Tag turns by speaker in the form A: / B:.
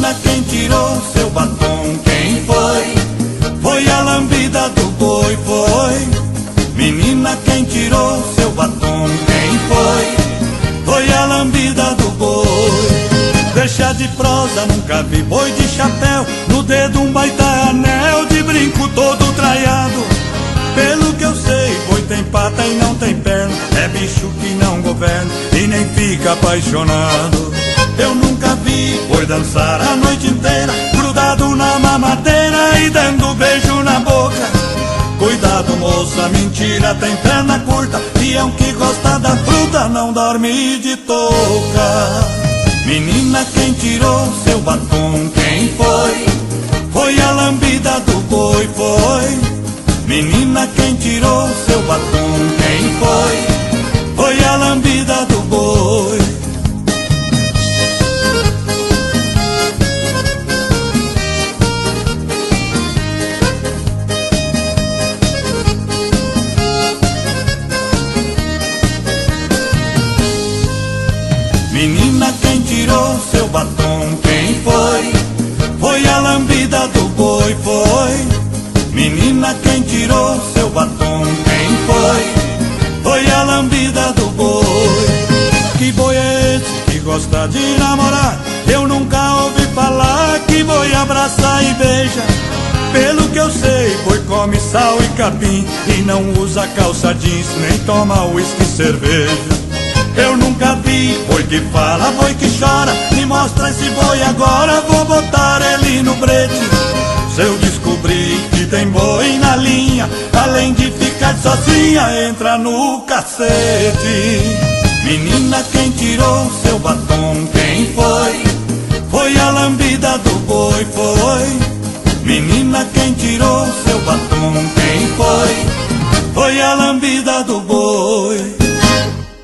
A: Menina, quem tirou seu batom? Quem foi? Foi a lambida do boi, foi. Menina, quem tirou seu batom? Quem foi? Foi a lambida do boi. Deixa de prosa, nunca vi boi de chapéu. No dedo um baita anel de brinco todo traiado. Pelo que eu sei, boi tem pata e não tem perna. É bicho que não governa e nem fica apaixonado. Eu nunca vi boi dançar a noite inteira, grudado na mamadeira e dando beijo na boca. Cuidado, moça, mentira, tem perna curta. é um que gosta da fruta não dorme de touca. Menina, quem tirou seu batom? Quem foi? Foi a lambida do boi, foi. Menina, quem tirou seu batom? Menina, quem tirou seu batom? Quem foi? Foi a lambida do boi, foi. Menina, quem tirou seu batom? Quem foi? Foi a lambida do boi. Que boi é esse que gosta de namorar? Eu nunca ouvi falar que boi abraça e beija. Pelo que eu sei, boi come sal e capim E não usa calça jeans, nem toma uísque e cerveja eu nunca vi boi que fala, boi que chora Me mostra esse boi agora, vou botar ele no brete Se eu descobrir que tem boi na linha Além de ficar sozinha, entra no cacete Menina, quem tirou seu batom? Quem foi? Foi a lambida do boi, foi Menina, quem tirou seu batom? Quem foi? Foi a lambida